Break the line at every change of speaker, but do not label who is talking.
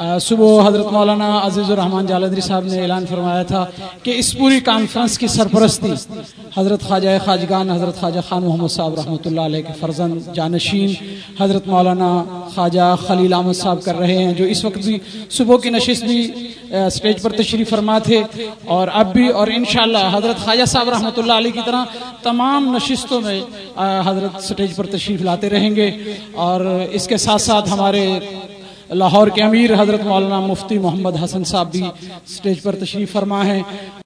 صبح حضرت مولانا عزیز الرحمان جالدری صاحب نے اعلان فرمایا تھا کہ اس پوری کانفرنس کی سرپرستی حضرت خواجہ خواجگان حضرت خواجہ خان محمد صاحب رحمۃ اللہ علیہ کے فرزند، جانشین حضرت مولانا خواجہ خلیل احمد صاحب کر رہے ہیں، جو اس وقت بھی صبح کی نشست بھی سٹیج پر تشریف فرما تھے اور اب بھی اور انشاءاللہ حضرت خواجہ صاحب رحمۃ اللہ علیہ کی طرح تمام نشستوں میں حضرت سٹیج پر تشریف لاتے رہیں گے اور اس کے ساتھ ساتھ ہمارے لاہور کے امیر حضرت مولانا مفتی محمد حسن صاحب بھی سٹیج پر تشریف فرما ہیں۔